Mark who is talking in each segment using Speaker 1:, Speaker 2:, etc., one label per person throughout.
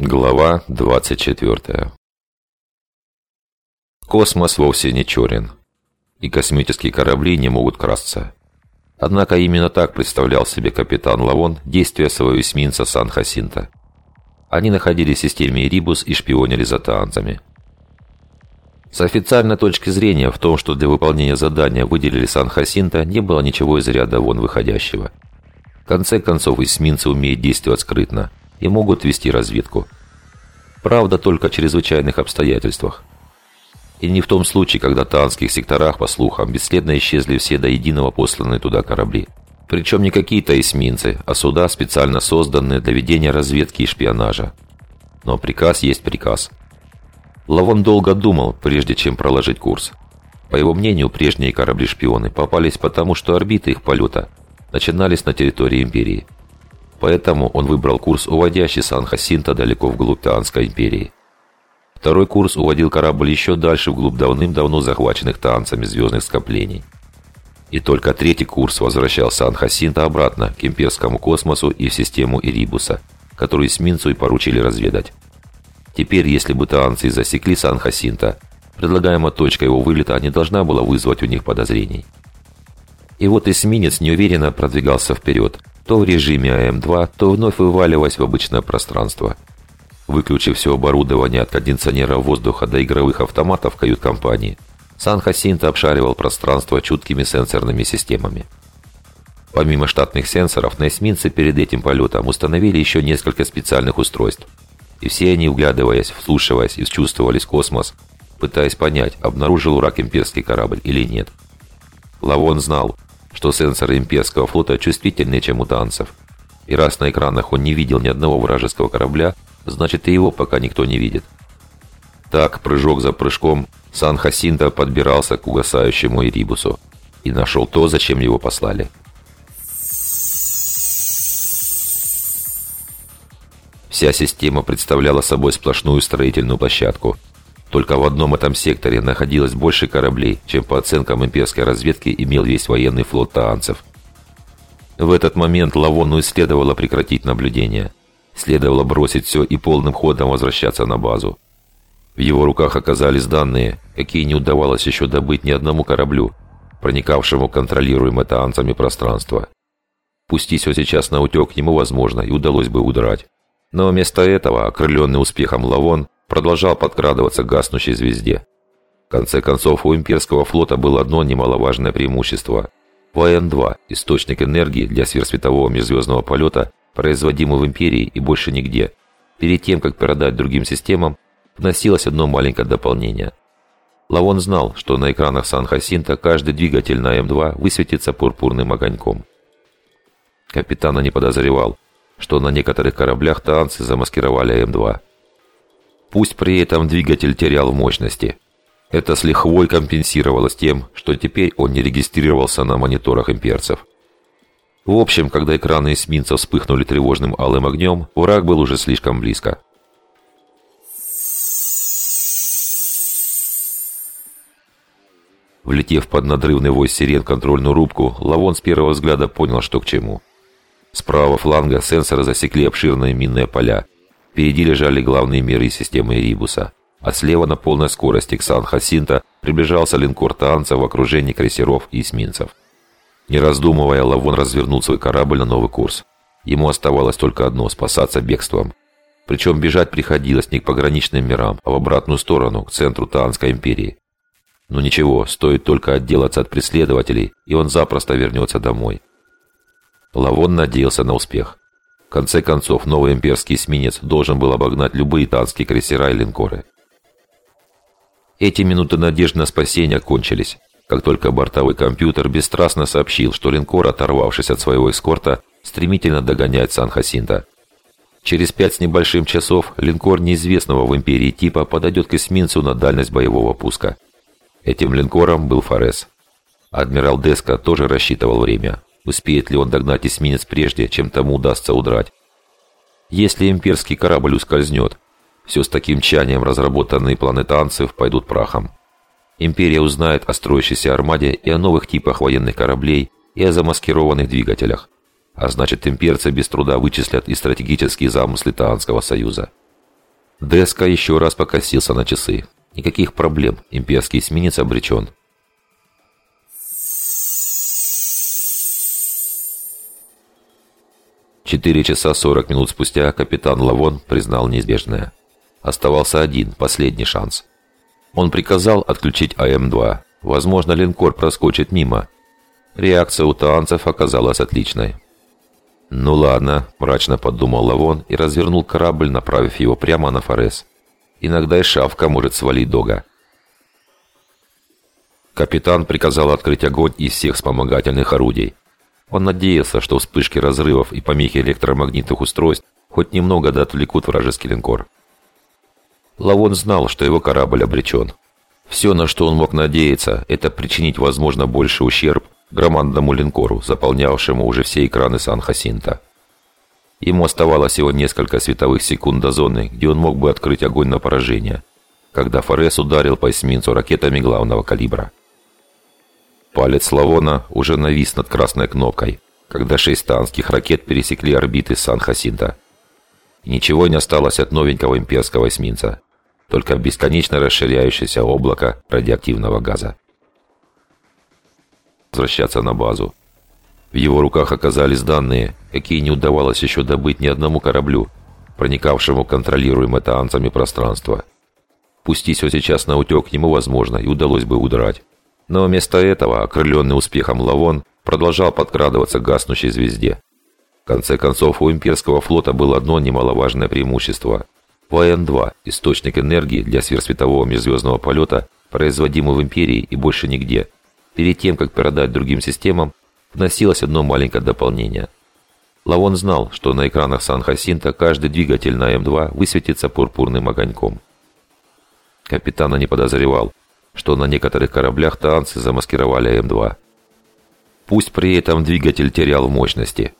Speaker 1: Глава 24 Космос вовсе не черен, и космические корабли не могут красться. Однако именно так представлял себе капитан Лавон действия своего эсминца Сан-Хасинта. Они находились в системе Ирибус и шпионили за таанцами. С официальной точки зрения в том, что для выполнения задания выделили Сан-Хасинта, не было ничего из ряда вон выходящего. В конце концов, эсминцы умеют действовать скрытно – и могут вести разведку. Правда, только в чрезвычайных обстоятельствах. И не в том случае, когда в Таанских секторах, по слухам, бесследно исчезли все до единого посланные туда корабли. Причем не какие-то эсминцы, а суда, специально созданные для ведения разведки и шпионажа. Но приказ есть приказ. Лавон долго думал, прежде чем проложить курс. По его мнению, прежние корабли-шпионы попались потому, что орбиты их полета начинались на территории Империи – Поэтому он выбрал курс, уводящий Сан-Хасинта далеко вглубь Таанской империи. Второй курс уводил корабль еще дальше вглубь давным-давно захваченных танцами звездных скоплений. И только третий курс возвращал Сан-Хасинта обратно к имперскому космосу и в систему Ирибуса, которую эсминцу и поручили разведать. Теперь, если бы таанцы засекли Сан-Хасинта, предлагаемая точка его вылета не должна была вызвать у них подозрений. И вот эсминец неуверенно продвигался вперед, то в режиме АМ-2, то вновь вываливаясь в обычное пространство. Выключив все оборудование от кондиционера воздуха до игровых автоматов кают-компании, Сан Хасинта обшаривал пространство чуткими сенсорными системами. Помимо штатных сенсоров, на эсминце перед этим полетом установили еще несколько специальных устройств. И все они, углядываясь, вслушиваясь и чувствовались космос, пытаясь понять, обнаружил враг имперский корабль или нет. Лавон знал, что сенсоры имперского флота чувствительнее, чем у танцев. И раз на экранах он не видел ни одного вражеского корабля, значит и его пока никто не видит. Так, прыжок за прыжком, Сан-Хасинта подбирался к угасающему Ирибусу и нашел то, зачем его послали. Вся система представляла собой сплошную строительную площадку – только в одном этом секторе находилось больше кораблей, чем по оценкам имперской разведки имел весь военный флот таанцев. В этот момент Лавону следовало прекратить наблюдение. Следовало бросить все и полным ходом возвращаться на базу. В его руках оказались данные, какие не удавалось еще добыть ни одному кораблю, проникавшему в контролируемое таанцами пространство. Пустись он сейчас на утек, ему возможно и удалось бы удрать. Но вместо этого, окрыленный успехом Лавон, продолжал подкрадываться к гаснущей звезде. В конце концов, у имперского флота было одно немаловажное преимущество. ВН-2 – источник энергии для сверхсветового межзвездного полета, производимый в империи и больше нигде. Перед тем, как передать другим системам, вносилось одно маленькое дополнение. Лавон знал, что на экранах Сан-Хасинта каждый двигатель на М2 высветится пурпурным огоньком. Капитан не подозревал, что на некоторых кораблях танцы замаскировали М2. Пусть при этом двигатель терял мощности. Это с лихвой компенсировалось тем, что теперь он не регистрировался на мониторах имперцев. В общем, когда экраны эсминца вспыхнули тревожным алым огнем, враг был уже слишком близко. Влетев под надрывный вой сирен контрольную рубку, Лавон с первого взгляда понял, что к чему. Справа фланга сенсоры засекли обширные минные поля – Впереди лежали главные миры системы Рибуса, а слева на полной скорости к Сан-Хасинта приближался линкор Таанца в окружении крейсеров и эсминцев. Не раздумывая, Лавон развернул свой корабль на новый курс. Ему оставалось только одно – спасаться бегством. Причем бежать приходилось не к пограничным мирам, а в обратную сторону, к центру Таанской империи. Но ничего, стоит только отделаться от преследователей, и он запросто вернется домой. Лавон надеялся на успех. В конце концов, новый имперский эсминец должен был обогнать любые танские крейсера и линкоры. Эти минуты надежды на спасение кончились, как только бортовой компьютер бесстрастно сообщил, что линкор, оторвавшись от своего эскорта, стремительно догоняет Сан-Хасинта. Через пять с небольшим часов линкор неизвестного в империи типа подойдет к эсминцу на дальность боевого пуска. Этим линкором был Форес. Адмирал Деска тоже рассчитывал время. Успеет ли он догнать эсминец прежде, чем тому удастся удрать? Если имперский корабль ускользнет, все с таким тщанием разработанные планы танцев пойдут прахом. Империя узнает о строящейся армаде и о новых типах военных кораблей и о замаскированных двигателях. А значит, имперцы без труда вычислят и стратегические замыслы Таанского союза. Деска еще раз покосился на часы. Никаких проблем, имперский эсминец обречен. Четыре часа сорок минут спустя капитан Лавон признал неизбежное. Оставался один, последний шанс. Он приказал отключить АМ-2. Возможно, линкор проскочит мимо. Реакция у таанцев оказалась отличной. «Ну ладно», – мрачно подумал Лавон и развернул корабль, направив его прямо на Форес. «Иногда и шавка может свалить дога». Капитан приказал открыть огонь из всех вспомогательных орудий. Он надеялся, что вспышки разрывов и помехи электромагнитных устройств хоть немного да отвлекут вражеский линкор. Лавон знал, что его корабль обречен. Все, на что он мог надеяться, это причинить, возможно, больше ущерб громадному линкору, заполнявшему уже все экраны Сан-Хасинта. Ему оставалось всего несколько световых секунд до зоны, где он мог бы открыть огонь на поражение, когда Форес ударил по эсминцу ракетами главного калибра. Палец Лавона уже навис над красной кнопкой, когда шесть танских ракет пересекли орбиты Сан-Хасинта. Ничего не осталось от новенького имперского эсминца, только бесконечно расширяющееся облако радиоактивного газа. Возвращаться на базу. В его руках оказались данные, какие не удавалось еще добыть ни одному кораблю, проникавшему контролируемое таанцами пространство. Пустить все сейчас на утек ему возможно и удалось бы удрать. Но вместо этого, окрыленный успехом Лавон, продолжал подкрадываться к гаснущей звезде. В конце концов, у имперского флота было одно немаловажное преимущество. ВН-2 – источник энергии для сверхсветового межзвездного полета, производимый в Империи и больше нигде. Перед тем, как продать другим системам, вносилось одно маленькое дополнение. Лавон знал, что на экранах Сан-Хасинта каждый двигатель на М2 высветится пурпурным огоньком. Капитана не подозревал, что на некоторых кораблях танцы замаскировали М2. Пусть при этом двигатель терял мощности.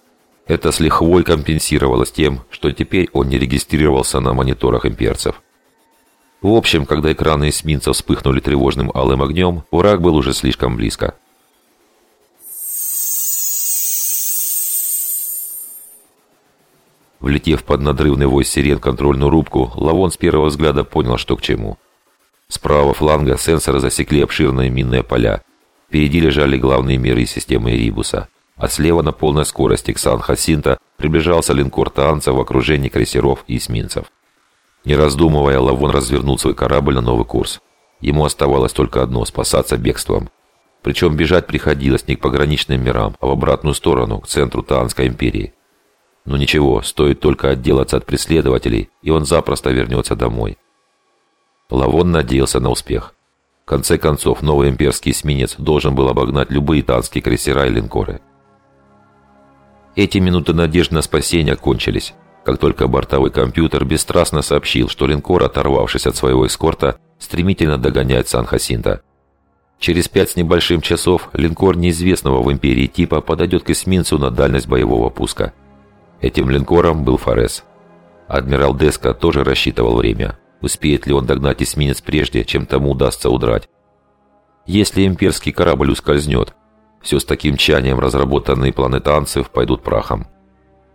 Speaker 1: Это с лихвой компенсировалось тем, что теперь он не регистрировался на мониторах имперцев. В общем, когда экраны эсминца вспыхнули тревожным алым огнем, враг был уже слишком близко. Влетев под надрывный вой сирен контрольную рубку, Лавон с первого взгляда понял, что к чему – Справа фланга сенсоры засекли обширные минные поля. Впереди лежали главные миры системы Рибуса. А слева на полной скорости к Сан-Хасинта приближался линкор Таанца в окружении крейсеров и эсминцев. Не раздумывая, Лавон развернул свой корабль на новый курс. Ему оставалось только одно – спасаться бегством. Причем бежать приходилось не к пограничным мирам, а в обратную сторону, к центру Таанской империи. Но ничего, стоит только отделаться от преследователей, и он запросто вернется домой. Лавон надеялся на успех. В конце концов, новый имперский эсминец должен был обогнать любые танские крейсера и линкоры. Эти минуты надежды на спасение кончились, как только бортовой компьютер бесстрастно сообщил, что линкор, оторвавшись от своего эскорта, стремительно догоняет Сан-Хасинта. Через пять с небольшим часов линкор неизвестного в империи типа подойдет к эсминцу на дальность боевого пуска. Этим линкором был Форес. Адмирал Деска тоже рассчитывал время. Успеет ли он догнать эсминец прежде, чем тому удастся удрать? Если имперский корабль ускользнет, все с таким тщанием разработанные планы танцев пойдут прахом.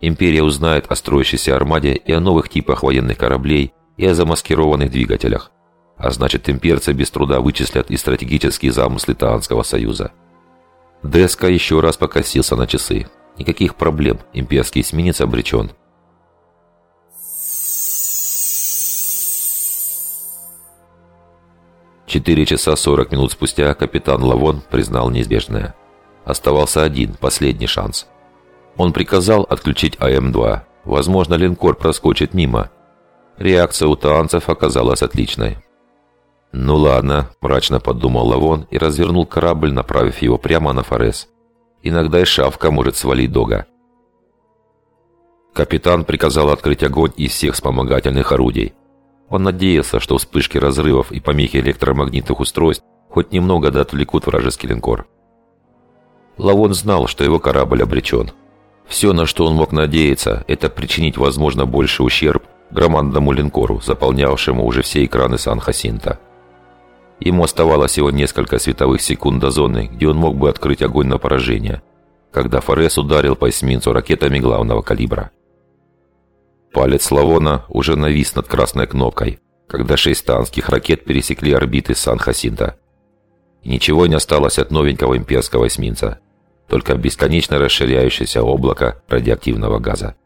Speaker 1: Империя узнает о строящейся армаде и о новых типах военных кораблей и о замаскированных двигателях. А значит, имперцы без труда вычислят и стратегические замыслы Таанского союза. Деска еще раз покосился на часы. Никаких проблем, имперский эсминец обречен. Четыре часа сорок минут спустя капитан Лавон признал неизбежное. Оставался один, последний шанс. Он приказал отключить АМ-2. Возможно, линкор проскочит мимо. Реакция у таанцев оказалась отличной. «Ну ладно», – мрачно подумал Лавон и развернул корабль, направив его прямо на Форес. «Иногда и шавка может свалить дога». Капитан приказал открыть огонь из всех вспомогательных орудий. Он надеялся, что вспышки разрывов и помехи электромагнитных устройств хоть немного да отвлекут вражеский линкор. Лавон знал, что его корабль обречен. Все, на что он мог надеяться, это причинить, возможно, больше ущерб громадному линкору, заполнявшему уже все экраны Сан-Хасинта. Ему оставалось всего несколько световых секунд до зоны, где он мог бы открыть огонь на поражение, когда Форес ударил по эсминцу ракетами главного калибра. Палец Лавона уже навис над красной кнопкой, когда шесть танских ракет пересекли орбиты Сан-Хасинта. Ничего не осталось от новенького имперского эсминца, только бесконечно расширяющееся облако радиоактивного газа.